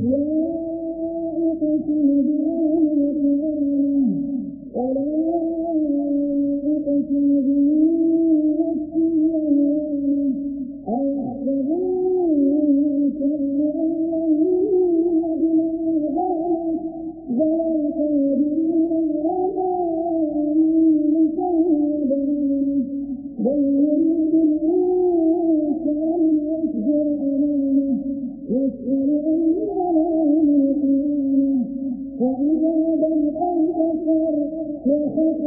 ولا أقسم بأمر القرآن ولا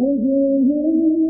وجوه